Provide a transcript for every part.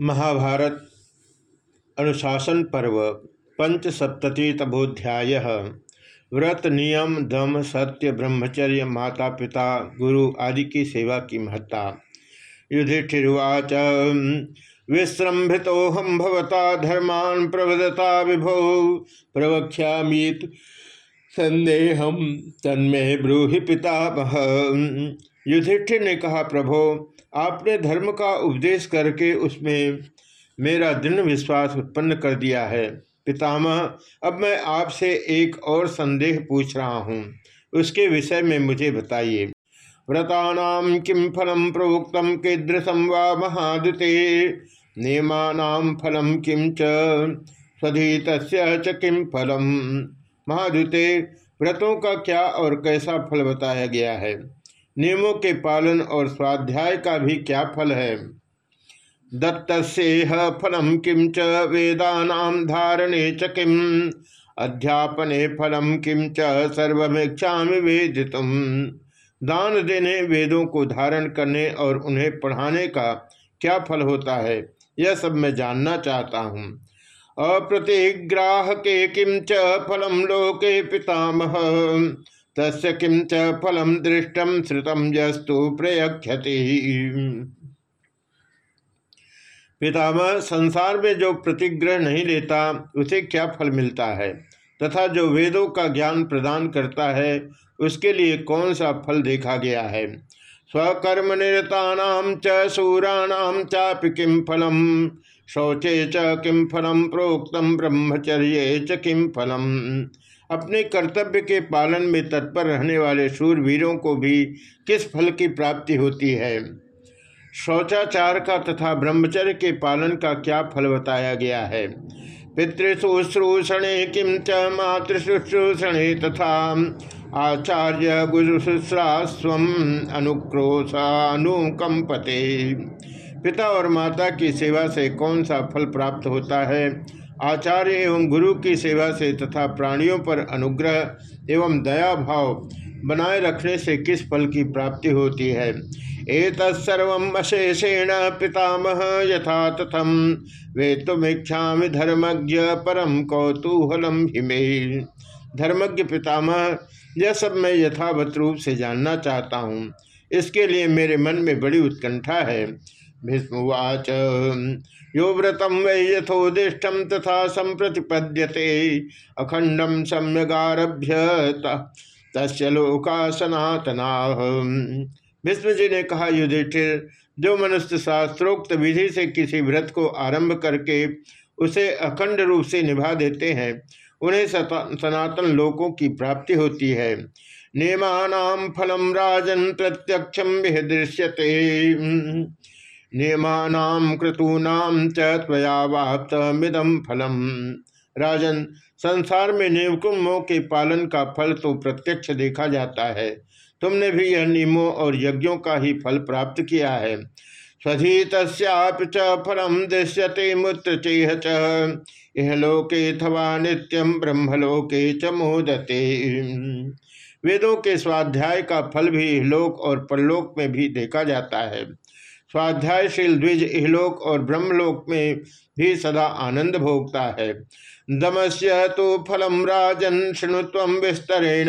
महाभारत अनुशासन पर्व, पंचसप्ततितमोध्याय। व्रत, नियम दम सत्य, ब्रह्मचर्य माता पिता गुरु आदि की सेवा की महत्ता। युधिष्ठिर्वाच विश्रम्भितोहम भवता धर्मान प्रवदता विभो, प्रवक्ष्यामीत संदेहम तन्मे ब्रूहि पिता युधिष्ठिर ने कहा, प्रभो आपने धर्म का उपदेश करके उसमें मेरा दृढ़ विश्वास उत्पन्न कर दिया है। पितामह, अब मैं आपसे एक और संदेह पूछ रहा हूँ। उसके विषय में मुझे बताइए। व्रतानाम किम फलम प्रोक्त कीदृशम व महादुते नियमानाम फलम किम च स्वधीत च किम फलम? महादुते व्रतों का क्या और कैसा फल बताया गया है? नियमों के पालन और स्वाध्याय का भी क्या फल है? दत्तसेह फलम किम च वेदा धारणे च किम? अध्यापने फलम किम च वेदित दान देने वेदों को धारण करने और उन्हें पढ़ाने का क्या फल होता है? यह सब मैं जानना चाहता हूँ। अप्रतिग्राह के किम च फलम लोके पितामह? तस्य किम च फलम दृष्टम श्रुतम यस्तु प्रयक्षति पितामह, संसार में जो प्रतिग्रह नहीं लेता, उसे क्या फल मिलता है? तथा जो वेदों का ज्ञान प्रदान करता है, उसके लिए कौन सा फल देखा गया है? स्वकर्म निरता च सूराणाम चापि किम फलम? शौचे च किम फलम? प्रोक्तम ब्रह्मचर्य च किम फलम? अपने कर्तव्य के पालन में तत्पर रहने वाले शूरवीरों को भी किस फल की प्राप्ति होती है? शौचाचार का तथा ब्रह्मचर्य के पालन का क्या फल बताया गया है? पितृशुश्रूषणे किम च मातृशुश्रूषणे तथा आचार्य गुरुशुश्रास्व अनुक्रोशानुकंपते पिता और माता की सेवा से कौन सा फल प्राप्त होता है? आचार्य एवं गुरु की सेवा से तथा प्राणियों पर अनुग्रह एवं दया भाव बनाए रखने से किस फल की प्राप्ति होती है? एतत्सर्व अशेषेण पितामह यथा तथम वे तुमीक्षा धर्मज्ञ परम कौतूहलम हिमे। धर्मज्ञ पितामह, यह सब मैं यथावत रूप से जानना चाहता हूँ। इसके लिए मेरे मन में बड़ी उत्कंठा है। भीष्मवाच यो व्रतम वै यथोदिष्टम तथा संप्रतिपद्यते अखंडम सम्यगारभ्य तस्य सनातना। विष्णु जी ने कहा, युधिष्ठिर, जो मनुष्य शास्त्रोक्त विधि से किसी व्रत को आरंभ करके उसे अखंड रूप से निभा देते हैं, उन्हें सनातन लोकों की प्राप्ति होती है। नियमानाम फलम राजन प्रत्यक्षम दृश्यते नियमानाम क्रतूनाम चया मिदम फलम। राजन, संसार में नियमों के पालन का फल तो प्रत्यक्ष देखा जाता है। तुमने भी यह नियमों और यज्ञों का ही फल प्राप्त किया है। स्वधीत च फलम दृश्यते मूत्र चेह चह लोके थवा नित्यम ब्रह्मलोके च मोदते। वेदों के स्वाध्याय का फल भी लोक और परलोक में भी देखा जाता है। स्वाध्यायशील द्विज इहलोक और ब्रह्मलोक में भी सदा आनंद भोगता है। दमस्य तो फलम राजन शृणुत्व विस्तरेण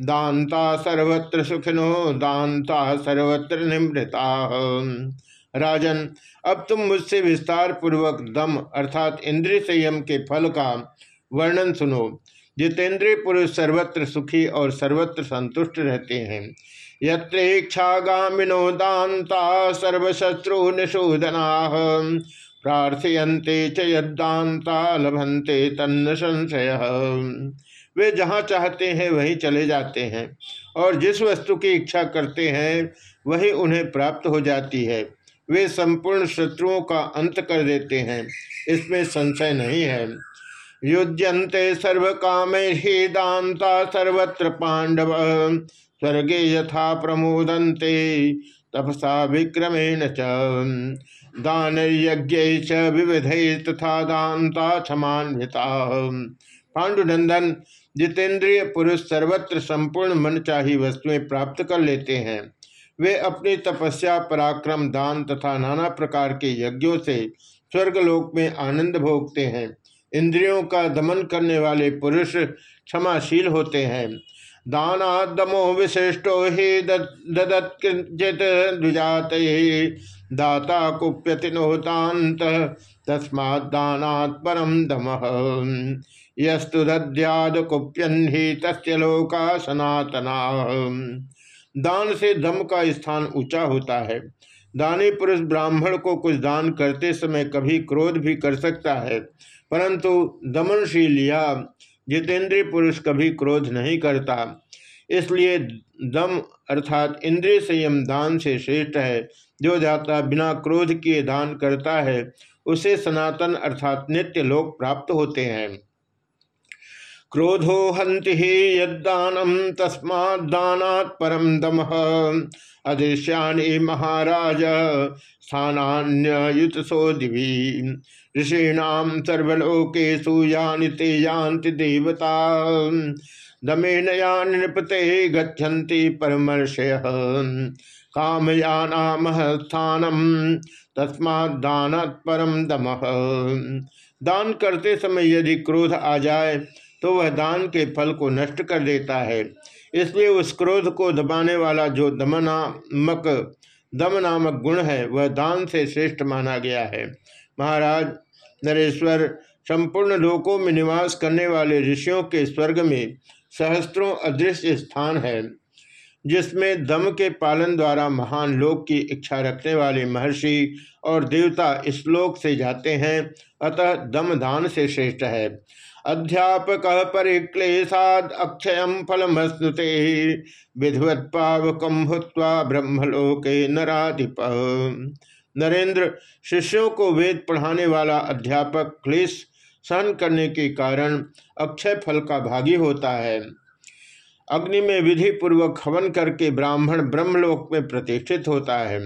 दानता सर्वत्र सुखिनो, दानता सर्वत्र निमृता। राजन, अब तुम मुझसे विस्तार पूर्वक दम अर्थात इंद्रिय संयम के फल का वर्णन सुनो। जितेंद्रिय पुरुष सर्वत्र सुखी और सर्वत्र संतुष्ट रहते हैं। यत्रेक्षागामिनो दाता सर्वशत्रु निशोधना प्रार्थयन्ते च यदाता लभंते तन्न वे जहाँ चाहते हैं, वहीं चले जाते हैं। और जिस वस्तु की इच्छा करते हैं, वही उन्हें प्राप्त हो जाती है। वे संपूर्ण शत्रुओं का अंत कर देते हैं। इसमें संशय नहीं है। युज्यंते सर्व काम ही दानता सर्वत्र पांडव। स्वर्गे यथा प्रमोदन्ते। तपसा विक्रमेण च। दान यज्ञ विविध तथा दानता क्षमान्विता पांडुनंदन, जितेंद्रिय पुरुष सर्वत्र संपूर्ण मन चाही वस्तुएँ प्राप्त कर लेते हैं। वे अपनी तपस्या, पराक्रम, दान तथा नाना प्रकार के यज्ञों से स्वर्गलोक में आनंद भोगते हैं। इंद्रियों का दमन करने वाले पुरुष क्षमाशील होते हैं। दानादमो विशिष्टो ही ददत्किंचित द्विजात दाता कुप्यति नोतांत तस्मा दानात् परम दम। यस्तु दद्याद कुप्यन ही तस्य लोका सनातना। दान से दम का स्थान ऊँचा होता है। दानी पुरुष ब्राह्मण को कुछ दान करते समय कभी क्रोध भी कर सकता है, परंतु दमनशील या जितेंद्रीय पुरुष कभी क्रोध नहीं करता। इसलिए दम अर्थात इंद्रिय संयम दान से श्रेष्ठ है। जो जाता बिना क्रोध किए दान करता है, उसे सनातन अर्थात नित्य लोक प्राप्त होते हैं। क्रोधो हंति ही यदानम तस्मादानात् परम दम। अदृश्यानि महाराज स्थानान्युत सो दिवी। ऋषीणाम सर्वलोकेशु यानि ते यान्ति देवता। दमेन यान नृपते गच्छन्ति परमर्षय। कामयानाम स्थानम तस्मादानात् परम दम। दान करते समय यदि क्रोध आ जाए तो वह दान के फल को नष्ट कर देता है। इसलिए उस क्रोध को दबाने वाला जो दमनामक दम नामक गुण है, वह दान से श्रेष्ठ माना गया है। महाराज नरेश्वर, संपूर्ण लोकों में निवास करने वाले ऋषियों के स्वर्ग में सहस्त्रों अदृश्य स्थान है, जिसमें दम के पालन द्वारा महान लोक की इच्छा रखने वाले महर्षि और देवता इस लोक से जाते हैं, अतः दम दान से श्रेष्ठ है। अध्यापक परिक्लेशाद अक्षय फलमस्नुते विधिवत पावकम भूत्वा ब्रह्मलोके नराधिप। नरेंद्र, शिष्यों को वेद पढ़ाने वाला अध्यापक क्लेश सहन करने के कारण अक्षय फल का भागी होता है। अग्नि में विधि पूर्वक हवन करके ब्राह्मण ब्रह्मलोक में प्रतिष्ठित होता है।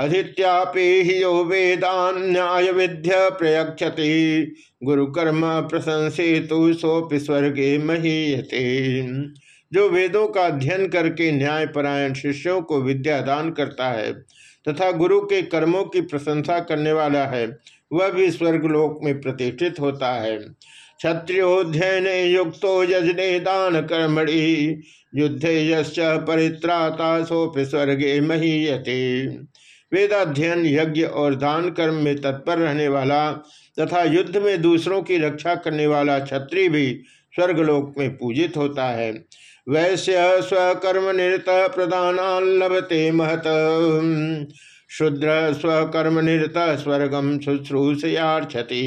अधित्यापि यो वेदान्याय विद्य प्रयक्षति गुरुकर्म प्रशंसितु सोपि स्वर्गे महीयते। जो वेदों का अध्ययन करके न्यायपरायण शिष्यों को विद्या दान करता है तथा गुरु के कर्मों की प्रशंसा करने वाला है, वह भी स्वर्गलोक में प्रतिष्ठित होता है। क्षत्रियोध्ययन युक्त यजने दान कर्मणि, युद्ध यश्च परित्राता सोपि स्वर्गे महीयते। वेदाध्ययन, यज्ञ और दान कर्म में तत्पर रहने वाला तथा युद्ध में दूसरों की रक्षा करने वाला क्षत्रिय भी स्वर्गलोक में पूजित होता है। वैश्य स्वकर्म निरत प्रदान लभते महत। शुद्र स्वकर्म निरत स्वर्गम शुश्रूषयार्छति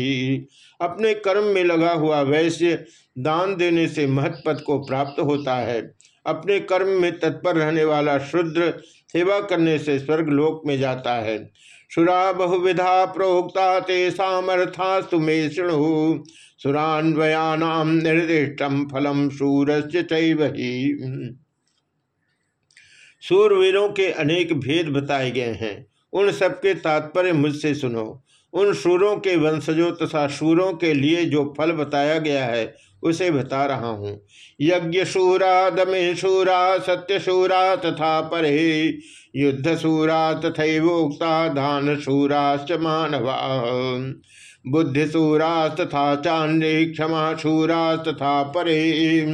अपने कर्म में लगा हुआ वैश्य दान देने से महत्पद को प्राप्त होता है। अपने कर्म में तत्पर रहने वाला शुद्र सेवा करने से स्वर्ग लोक में जाता है। सुरा बहुविधा प्रोक्ता ते सामर्था सुमे शुणु। सुरान्वयानाम निर्दिष्टम फलम सूरस्य सूरवीरों के अनेक भेद बताए गए हैं। उन सबके तात्पर्य मुझसे सुनो। उन शूरों के वंशजों तथा शूरों के लिए जो फल बताया गया है, उसे बता रहा हूँ। यज्ञ शूरा दमे शूरा सत्य शूरा तथा परे युद्ध शूरा तथोक्ता धान शूराश्च मानवा। बुद्धि शूरा तथा चांदे क्षमा शूरा तथा परे।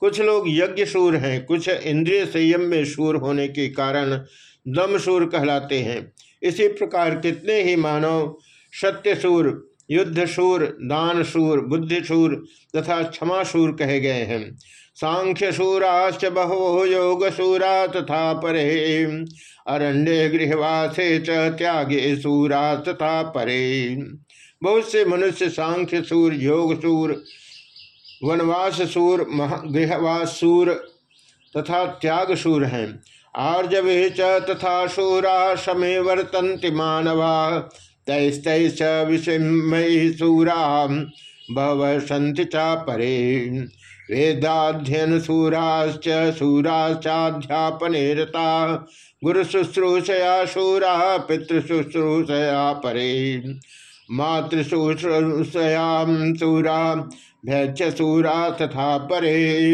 कुछ लोग यज्ञ शूर हैं, कुछ इंद्रिय संयम में शूर होने के कारण दम शूर कहलाते हैं। इसी प्रकार कितने ही मानव सत्य शूर युद्ध शूर दान शूर बुद्धि तथा क्षमा शूर कहे गए हैं। सांख्य शूराश्च बहो योग शूरा तथा परे, अरण्य गृहवासे च त्यागे शूरा तथा परे। बहुत से मनुष्य सांख्य सूर योग सूर वनवास सूर गृहवास सूर तथा त्याग सूर हैं। आर्जवे तथा शूरा शमे वर्तन्ति मानवा। तैस्तैश्च विषमयी सूरा भव संति चा परे। वेदाध्ययन सूराश्च सूराश्चाध्यापने रता गुरु शुश्रूषया शूरा, पितृशुश्रूषया परे। मातृशुश्रूषयाम सूरा भैक्ष सूरा तथा परे।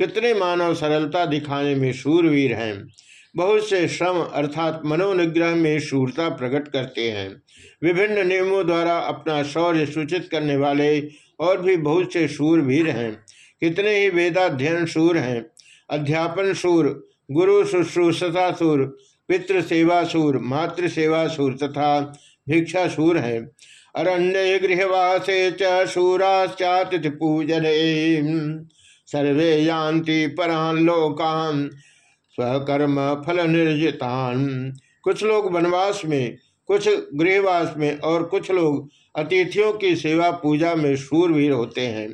कितने मानव सरलता दिखाने में शूरवीर हैं। बहुत से श्रम अर्थात मनोनिग्रह में शूरता प्रकट करते हैं। विभिन्न नियमों द्वारा अपना शौर्य सूचित करने वाले और भी बहुत से शूरवीर हैं। कितने ही वेदाध्ययन शूर हैं। अध्यापन शूर, गुरु शुश्रूषता सूर पितृ सेवा सूर मातृ सेवा सूर तथा भिक्षा सूर है। अरण्य गृहवासे च शूराश्चातिथि पूजन। सर्वे यान्ति परान लोकान, स्वकर्म फल निर्जितान। कुछ लोग वनवास में, कुछ गृहवास में और कुछ लोग अतिथियों की सेवा पूजा में शूरवीर होते हैं।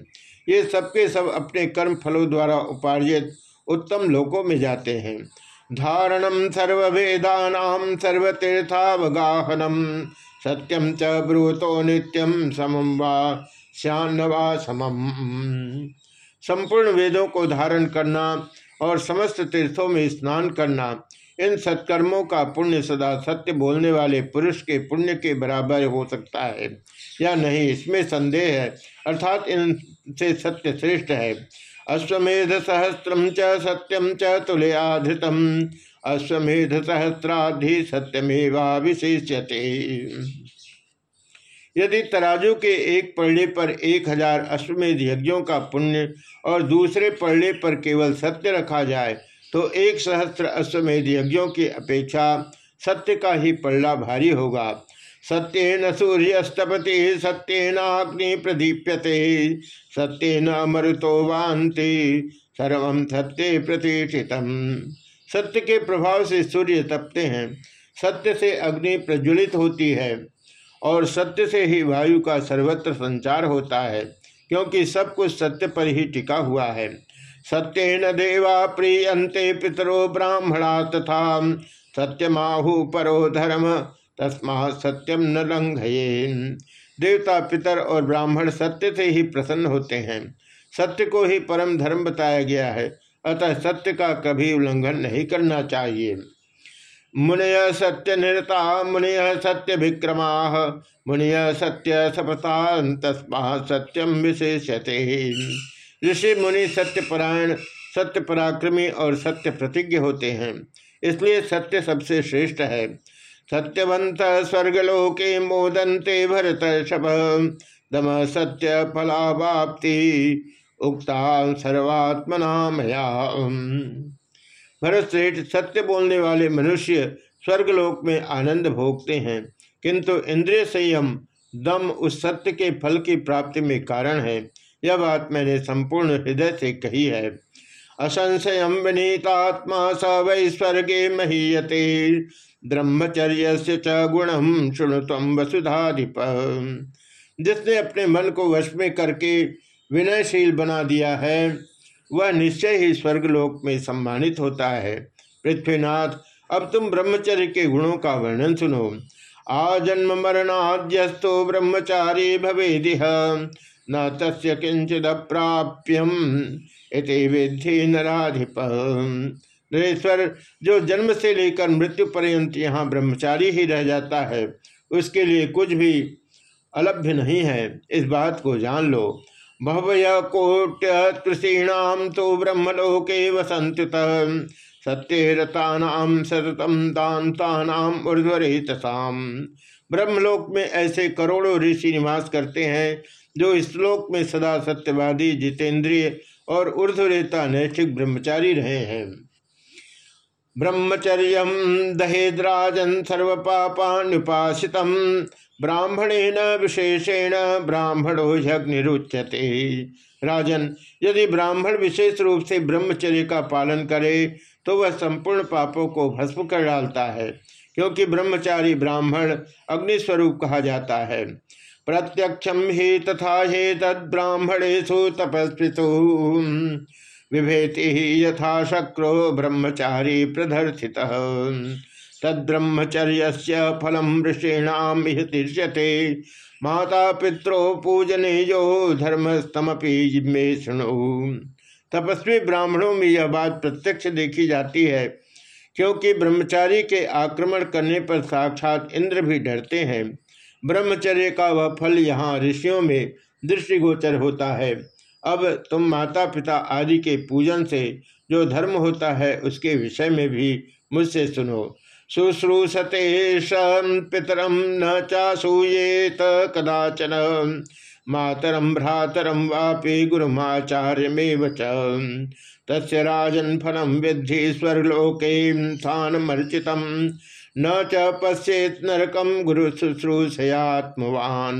ये सबके सब अपने कर्म फलों द्वारा उपार्जित उत्तम लोकों में जाते हैं। धारणम सर्वेदा सर्वतीर्थावगाहनम सत्यम च ब्रूतो नित्यम समम वा श्यान्नवा समम। संपूर्ण वेदों को धारण करना और समस्त तीर्थों में स्नान करना। इन सत्कर्मों का पुण्य सदा सत्य बोलने वाले पुरुष के पुण्य के बराबर हो सकता है, या नहीं, इसमें संदेह है, अर्थात इनसे सत्य श्रेष्ठ है। अश्वमेध सहस्रम च सत्यम च तुलयाधृतम। अश्वमेध सहस्त्राधि सत्यमेवा विशेष्यते यदि तराजू के एक पड़े पर एक हज़ार अश्वमेध यज्ञों का पुण्य और दूसरे पड़े पर केवल सत्य रखा जाए तो एक सहस्त्र अश्वमेध यज्ञों की अपेक्षा सत्य का ही पल्ला भारी होगा। सत्यन सूर्यस्तपति, सत्यन अग्नि प्रदीप्यते, सत्यन मरुतो वान्ति, सर्व सत्य प्रतिष्ठित सत्य के प्रभाव से सूर्य तपते हैं। सत्य से अग्नि प्रज्वलित होती है। और सत्य से ही वायु का सर्वत्र संचार होता है, क्योंकि सब कुछ सत्य पर ही टिका हुआ है। सत्यन देवा प्रियंते पितरो ब्राह्मणा तथा सत्यमाहु परो धर्म तस्मा सत्यम न लंघये देवता, पितर और ब्राह्मण सत्य से ही प्रसन्न होते हैं। सत्य को ही परम धर्म बताया गया है, अतः सत्य का कभी उल्लंघन नहीं करना चाहिए। मुनय सत्य निरता, मुनय सत्य विक्रमा, मुनय सत्य सपता तस्मा सत्यम विशेषते ऋषि, मुनि सत्य परायण, सत्य पराक्रमी और सत्य प्रतिज्ञ होते हैं। इसलिए सत्य सबसे श्रेष्ठ है। सत्यवंत स्वर्गलोके मोदंते भरत शब दम सत्य फलावाप्ति, उक्ता सर्वात्मना भरत श्रेष्ठ सत्य बोलने वाले मनुष्य स्वर्गलोक में आनंद भोगते हैं। किंतु इंद्रिय संयम दम उस सत्य के फल की प्राप्ति में कारण है। यह बात मैंने संपूर्ण हृदय से कही है। असंशय विनीतात्मा स वै स्वर्गे महीयते। ब्रह्मचर्य से च शुणु तम वसुधाधिप। जिसने अपने मन को वश में करके विनयशील बना दिया है वह निश्चय ही स्वर्गलोक में सम्मानित होता है। पृथ्वीनाथ, अब तुम ब्रह्मचर्य के गुणों का वर्णन सुनो। आजन्म मरणाद्यस्तो ब्रह्मचारी भवेदिह, न किंचिद प्राप्यम इति विधि नाधिप नरेश्वर, जो जन्म से लेकर मृत्यु पर्यंत यहाँ ब्रह्मचारी ही रह जाता है, उसके लिए कुछ भी अलभ्य नहीं है। इस बात को जान लो। भवय कोट्य कृषीणाम तो ब्रह्मलोके वसंत्युत सत्यरतानाम सततम दानतानाम ऊर्धरितसाम ब्रह्मलोक में ऐसे करोड़ों ऋषि निवास करते हैं, जो इस श्लोक में सदा सत्यवादी, जितेंद्रिय और ऊर्धरेता नैष्ठिक ब्रह्मचारी रहे हैं। ब्रह्मचर्य दहेद्राजन सर्व पापानुपासित ब्राह्मणेन विशेषेण ब्राह्मणो यज्ञरुच्यते। राजन, यदि ब्राह्मण विशेष रूप से ब्रह्मचर्य का पालन करे तो वह संपूर्ण पापों को भस्म कर डालता है, क्योंकि ब्रह्मचारी ब्राह्मण अग्निस्वरूप कहा जाता है। प्रत्यक्षम ही तथा हे तद ब्राह्मणेशु तपस्वितु विभेति यथा शक्रो ब्रह्मचारी प्रदर्शित। तद्ब्रह्मचर्य फलम ऋषीणाम तीर्यते माता पित्रो पूजने जो धर्मस्तमपि में सुनो तपस्वी ब्राह्मणों में यह बात प्रत्यक्ष देखी जाती है, क्योंकि ब्रह्मचारी के आक्रमण करने पर साक्षात इंद्र भी डरते हैं। ब्रह्मचर्य का वह फल यहाँ ऋषियों में दृष्टिगोचर होता है। अब तुम माता पिता आदि के पूजन से जो धर्म होता है, उसके विषय में भी मुझसे सुनो। शुश्रूषते पितरम न चासूयेत कदाचन। मातरम भ्रातरम वापि गुरुमाचार्य में तस्य राजन फलम विद्धि स्वर्लोके स्थानमर्चित न च पश्येत नरकम गुरु शुश्रूषयात्मवान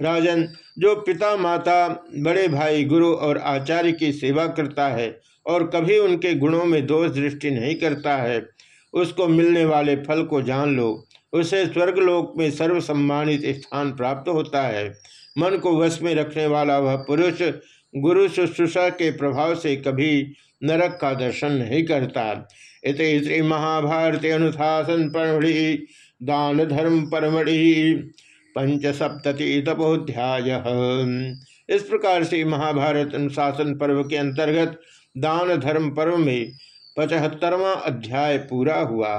राजन जो पिता माता बड़े भाई, गुरु और आचार्य की सेवा करता है और कभी उनके गुणों में दोष दृष्टि नहीं करता है, उसको मिलने वाले फल को जान लो। उसे स्वर्गलोक में सर्व सम्मानित स्थान प्राप्त होता है। मन को वश में रखने वाला वह पुरुष, गुरु शुश्रूषा के प्रभाव से कभी नरक का दर्शन नहीं करता। इत श्री महाभारत अनुशासन परमढ़ि दान धर्म परमढ़ि। पंच सप्तति तपोध्याय इस प्रकार से महाभारत अनुशासन पर्व के अंतर्गत दान धर्म पर्व में पचहत्तरवा अध्याय पूरा हुआ।